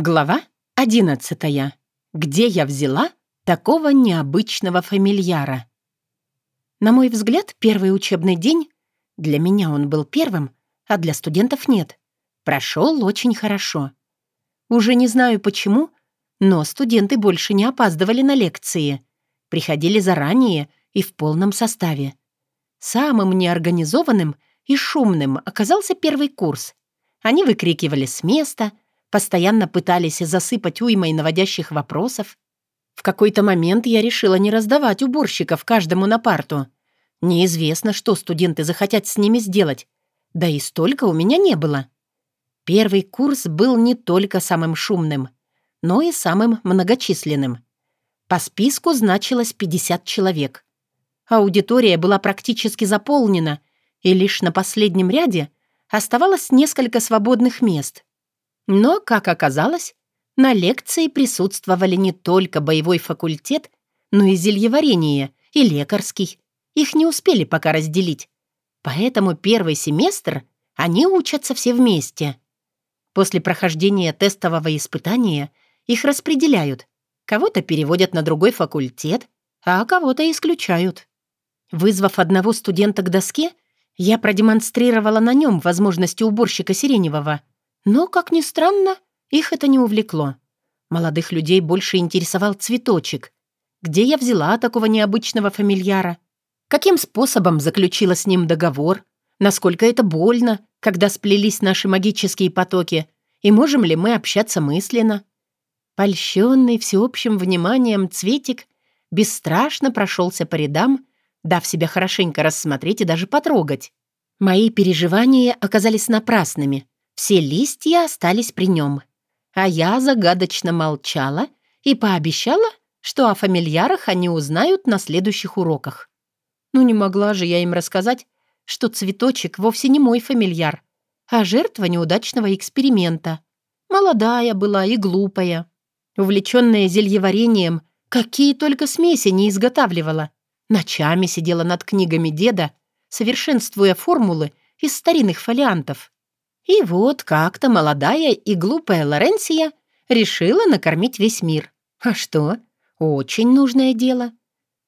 Глава одиннадцатая. Где я взяла такого необычного фамильяра? На мой взгляд, первый учебный день, для меня он был первым, а для студентов нет, прошел очень хорошо. Уже не знаю почему, но студенты больше не опаздывали на лекции, приходили заранее и в полном составе. Самым неорганизованным и шумным оказался первый курс. Они выкрикивали с места — постоянно пытались засыпать уймой наводящих вопросов. В какой-то момент я решила не раздавать уборщиков каждому на парту. Неизвестно, что студенты захотят с ними сделать. Да и столько у меня не было. Первый курс был не только самым шумным, но и самым многочисленным. По списку значилось 50 человек. Аудитория была практически заполнена, и лишь на последнем ряде оставалось несколько свободных мест — но, как оказалось, на лекции присутствовали не только боевой факультет, но и зельеварение, и лекарский. Их не успели пока разделить. Поэтому первый семестр они учатся все вместе. После прохождения тестового испытания их распределяют. Кого-то переводят на другой факультет, а кого-то исключают. Вызвав одного студента к доске, я продемонстрировала на нем возможности уборщика Сиреневого — но, как ни странно, их это не увлекло. Молодых людей больше интересовал цветочек. Где я взяла такого необычного фамильяра? Каким способом заключила с ним договор? Насколько это больно, когда сплелись наши магические потоки? И можем ли мы общаться мысленно? Польщенный всеобщим вниманием цветик бесстрашно прошелся по рядам, дав себя хорошенько рассмотреть и даже потрогать. Мои переживания оказались напрасными. Все листья остались при нем. А я загадочно молчала и пообещала, что о фамильярах они узнают на следующих уроках. Ну не могла же я им рассказать, что цветочек вовсе не мой фамильяр, а жертва неудачного эксперимента. Молодая была и глупая. Увлеченная зельеварением, какие только смеси не изготавливала. Ночами сидела над книгами деда, совершенствуя формулы из старинных фолиантов. И вот как-то молодая и глупая Лоренсия решила накормить весь мир. А что? Очень нужное дело.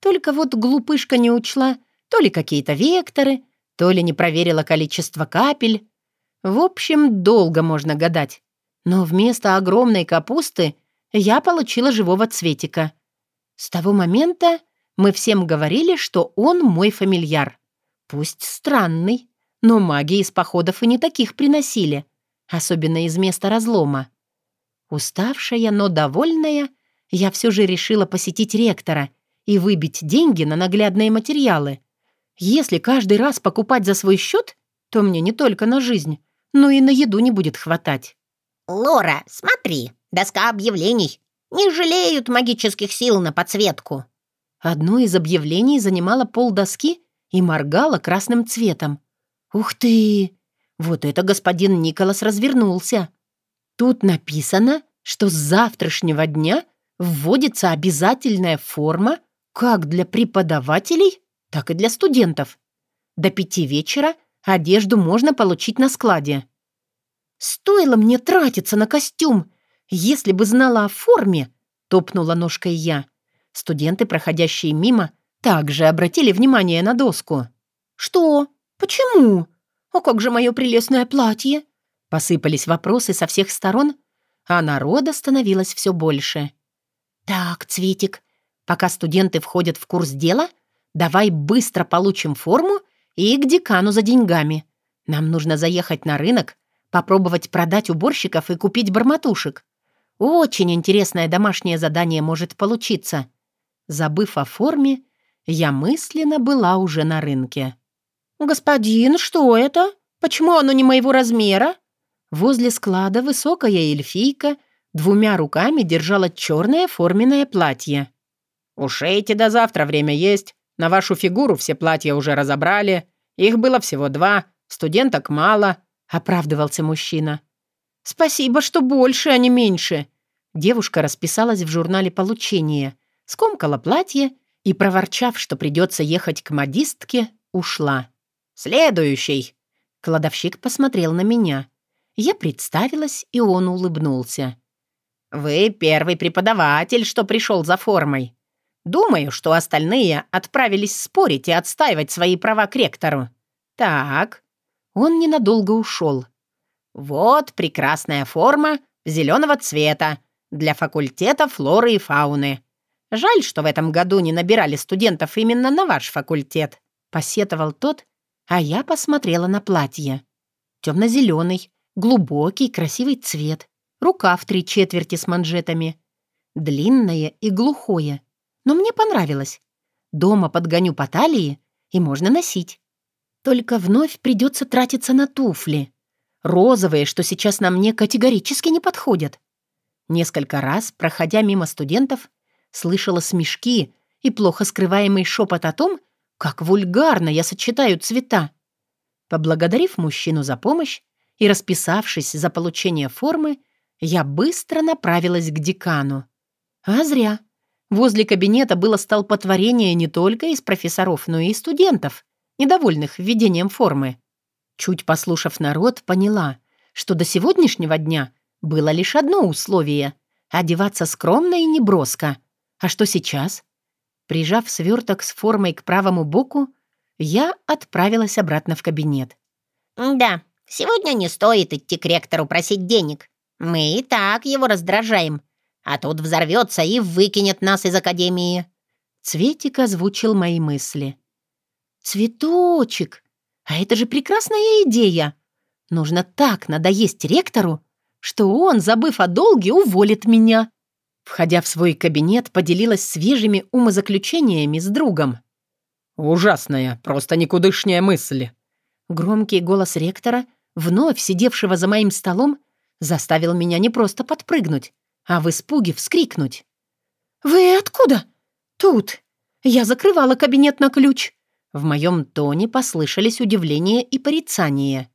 Только вот глупышка не учла то ли какие-то векторы, то ли не проверила количество капель. В общем, долго можно гадать. Но вместо огромной капусты я получила живого цветика. С того момента мы всем говорили, что он мой фамильяр. Пусть странный, но маги из походов и не таких приносили, особенно из места разлома. Уставшая, но довольная, я все же решила посетить ректора и выбить деньги на наглядные материалы. Если каждый раз покупать за свой счет, то мне не только на жизнь, но и на еду не будет хватать. «Лора, смотри, доска объявлений. Не жалеют магических сил на подсветку». Одно из объявлений занимало пол доски и моргало красным цветом. «Ух ты! Вот это господин Николас развернулся. Тут написано, что с завтрашнего дня вводится обязательная форма как для преподавателей, так и для студентов. До пяти вечера одежду можно получить на складе. «Стоило мне тратиться на костюм! Если бы знала о форме!» — топнула ножкой я. Студенты, проходящие мимо, также обратили внимание на доску. «Что? «Почему? А как же мое прелестное платье?» Посыпались вопросы со всех сторон, а народа становилось все больше. «Так, Цветик, пока студенты входят в курс дела, давай быстро получим форму и к декану за деньгами. Нам нужно заехать на рынок, попробовать продать уборщиков и купить барматушек. Очень интересное домашнее задание может получиться». Забыв о форме, я мысленно была уже на рынке. «Господин, что это? Почему оно не моего размера?» Возле склада высокая эльфийка двумя руками держала черное форменное платье. «Ушейте до завтра, время есть. На вашу фигуру все платья уже разобрали. Их было всего два, студенток мало», — оправдывался мужчина. «Спасибо, что больше, а не меньше». Девушка расписалась в журнале получения, скомкала платье и, проворчав, что придется ехать к модистке, ушла. «Следующий!» Кладовщик посмотрел на меня. Я представилась, и он улыбнулся. Вы первый преподаватель, что пришел за формой. Думаю, что остальные отправились спорить и отстаивать свои права к ректору. Так, он ненадолго ушел. Вот прекрасная форма зеленого цвета для факультета флоры и фауны. Жаль, что в этом году не набирали студентов именно на ваш факультет», — посетовал тот, а я посмотрела на платье. Темно-зеленый, глубокий, красивый цвет, рука в три четверти с манжетами. Длинное и глухое. Но мне понравилось. Дома подгоню по талии, и можно носить. Только вновь придется тратиться на туфли. Розовые, что сейчас на мне категорически не подходят. Несколько раз, проходя мимо студентов, слышала смешки и плохо скрываемый шепот о том, как вульгарно я сочетаю цвета. Поблагодарив мужчину за помощь и расписавшись за получение формы, я быстро направилась к декану. А зря. Возле кабинета было столпотворение не только из профессоров, но и студентов, недовольных введением формы. Чуть послушав народ, поняла, что до сегодняшнего дня было лишь одно условие — одеваться скромно и неброско. А что сейчас? Прижав сверток с формой к правому боку, я отправилась обратно в кабинет. «Да, сегодня не стоит идти к ректору просить денег. Мы и так его раздражаем. А тут взорвется и выкинет нас из академии». Цветик озвучил мои мысли. «Цветочек! А это же прекрасная идея! Нужно так надоесть ректору, что он, забыв о долге, уволит меня!» Входя в свой кабинет, поделилась свежими умозаключениями с другом. «Ужасная, просто никудышняя мысль!» Громкий голос ректора, вновь сидевшего за моим столом, заставил меня не просто подпрыгнуть, а в испуге вскрикнуть. «Вы откуда?» «Тут. Я закрывала кабинет на ключ». В моем тоне послышались удивление и порицание.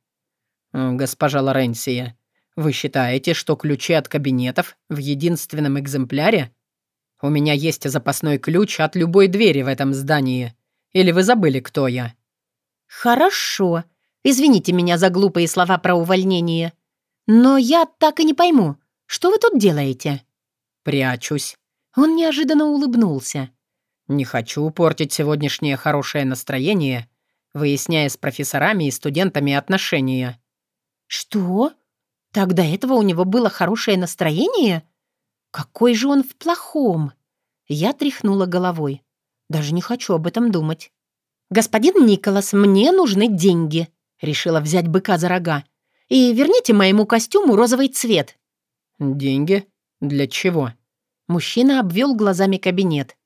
«Госпожа Лоренсия, вы считаете, что ключи от кабинетов в единственном экземпляре? У меня есть запасной ключ от любой двери в этом здании. Или вы забыли, кто я?» «Хорошо. Извините меня за глупые слова про увольнение. Но я так и не пойму, что вы тут делаете?» «Прячусь». Он неожиданно улыбнулся. «Не хочу портить сегодняшнее хорошее настроение, выясняя с профессорами и студентами отношения». «Что? Так до этого у него было хорошее настроение? Какой же он в плохом?» Я тряхнула головой. Даже не хочу об этом думать. «Господин Николас, мне нужны деньги», — решила взять быка за рога. «И верните моему костюму розовый цвет». «Деньги? Для чего?» Мужчина обвел глазами кабинет.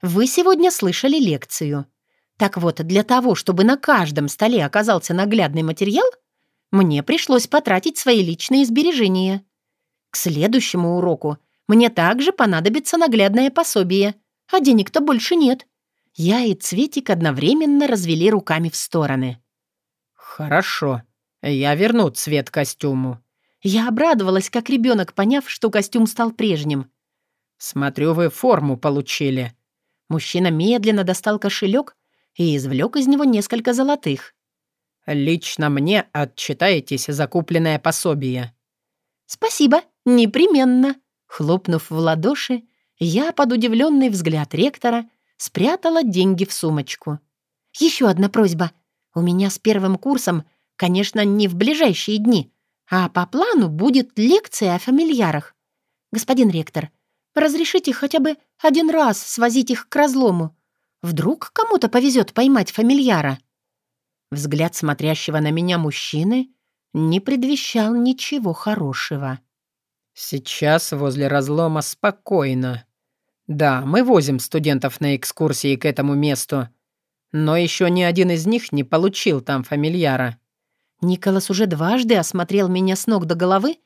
«Вы сегодня слышали лекцию. Так вот, для того, чтобы на каждом столе оказался наглядный материал, мне пришлось потратить свои личные сбережения. К следующему уроку мне также понадобится наглядное пособие, а денег-то больше нет. Я и Цветик одновременно развели руками в стороны. «Хорошо, я верну цвет костюму». Я обрадовалась, как ребенок, поняв, что костюм стал прежним. «Смотрю, вы форму получили». Мужчина медленно достал кошелек и извлек из него несколько золотых. Лично мне отчитаетесь за купленное пособие». «Спасибо, непременно». Хлопнув в ладоши, я под удивленный взгляд ректора спрятала деньги в сумочку. «Еще одна просьба. У меня с первым курсом, конечно, не в ближайшие дни, а по плану будет лекция о фамильярах. Господин ректор, разрешите хотя бы один раз свозить их к разлому. Вдруг кому-то повезет поймать фамильяра?» Взгляд смотрящего на меня мужчины не предвещал ничего хорошего. «Сейчас возле разлома спокойно. Да, мы возим студентов на экскурсии к этому месту, но еще ни один из них не получил там фамильяра». Николас уже дважды осмотрел меня с ног до головы,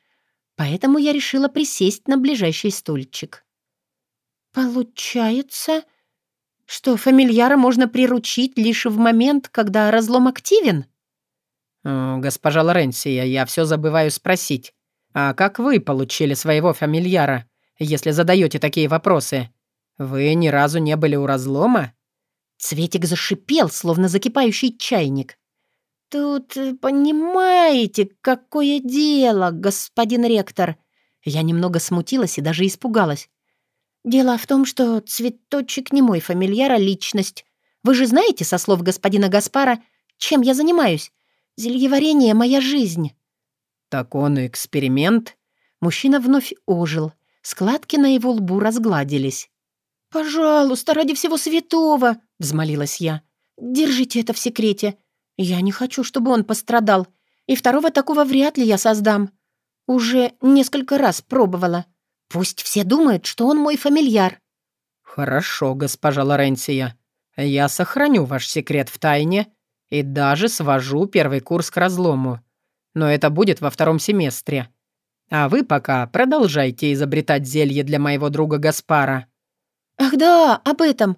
поэтому я решила присесть на ближайший стульчик. «Получается, что фамильяра можно приручить лишь в момент, когда разлом активен? «Госпожа Лоренсия, я все забываю спросить. А как вы получили своего фамильяра, если задаете такие вопросы? Вы ни разу не были у разлома?» Цветик зашипел, словно закипающий чайник. «Тут, э, понимаете, какое дело, господин ректор. Я немного смутилась и даже испугалась. «Дело в том, что цветочек не мой фамильяр, а личность. Вы же знаете, со слов господина Гаспара, чем я занимаюсь? Зельеварение — моя жизнь». «Так он эксперимент?» Мужчина вновь ожил. Складки на его лбу разгладились. «Пожалуйста, ради всего святого!» — взмолилась я. «Держите это в секрете. Я не хочу, чтобы он пострадал. И второго такого вряд ли я создам. Уже несколько раз пробовала. Пусть все думают, что он мой фамильяр». «Хорошо, госпожа Лоренция. Я сохраню ваш секрет в тайне и даже свожу первый курс к разлому. Но это будет во втором семестре. А вы пока продолжайте изобретать зелье для моего друга Гаспара». «Ах да, об этом.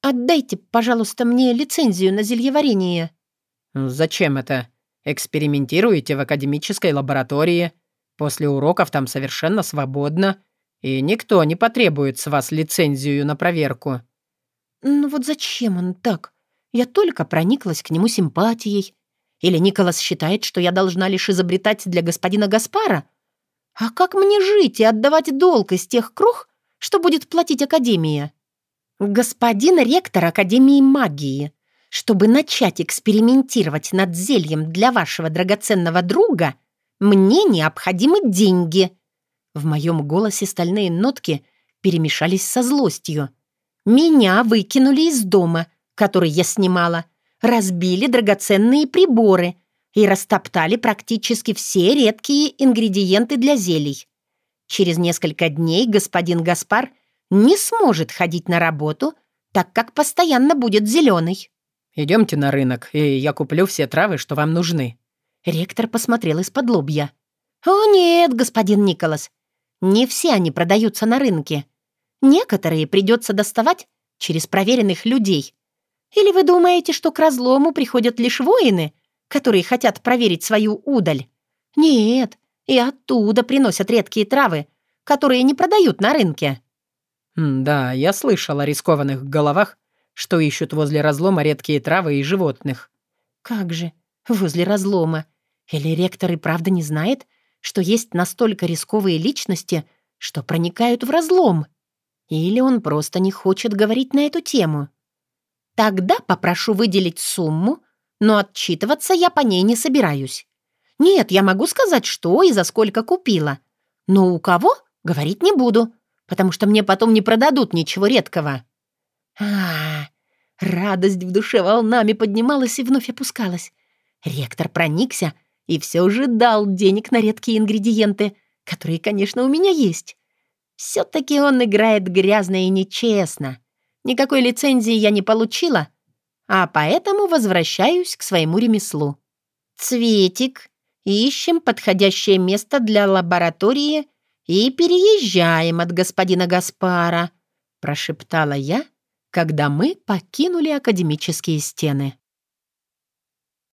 Отдайте, пожалуйста, мне лицензию на зельеварение». «Зачем это? Экспериментируете в академической лаборатории. После уроков там совершенно свободно, и никто не потребует с вас лицензию на проверку». «Ну вот зачем он так? Я только прониклась к нему симпатией. Или Николас считает, что я должна лишь изобретать для господина Гаспара? А как мне жить и отдавать долг из тех круг, что будет платить Академия?» «Господин ректор Академии магии, чтобы начать экспериментировать над зельем для вашего драгоценного друга, мне необходимы деньги». В моем голосе стальные нотки перемешались со злостью. «Меня выкинули из дома, который я снимала, разбили драгоценные приборы и растоптали практически все редкие ингредиенты для зелий. Через несколько дней господин Гаспар не сможет ходить на работу, так как постоянно будет зеленый. «Идемте на рынок, и я куплю все травы, что вам нужны». Ректор посмотрел из-под лобья. «О нет, господин Николас, не все они продаются на рынке. Некоторые придется доставать через проверенных людей. Или вы думаете, что к разлому приходят лишь воины, которые хотят проверить свою удаль? Нет, и оттуда приносят редкие травы, которые не продают на рынке». «Да, я слышал о рискованных головах, что ищут возле разлома редкие травы и животных». «Как же, возле разлома? Или ректор и правда не знает, что есть настолько рисковые личности, что проникают в разлом? Или он просто не хочет говорить на эту тему?» «Тогда попрошу выделить сумму, но отчитываться я по ней не собираюсь. Нет, я могу сказать, что и за сколько купила. Но у кого, говорить не буду, потому что мне потом не продадут ничего редкого. А, -а, а Радость в душе волнами поднималась и вновь опускалась. Ректор проникся и все же дал денег на редкие ингредиенты, которые, конечно, у меня есть. Все-таки он играет грязно и нечестно. Никакой лицензии я не получила, а поэтому возвращаюсь к своему ремеслу. Цветик, ищем подходящее место для лаборатории и переезжаем от господина Гаспара», — прошептала я, когда мы покинули академические стены.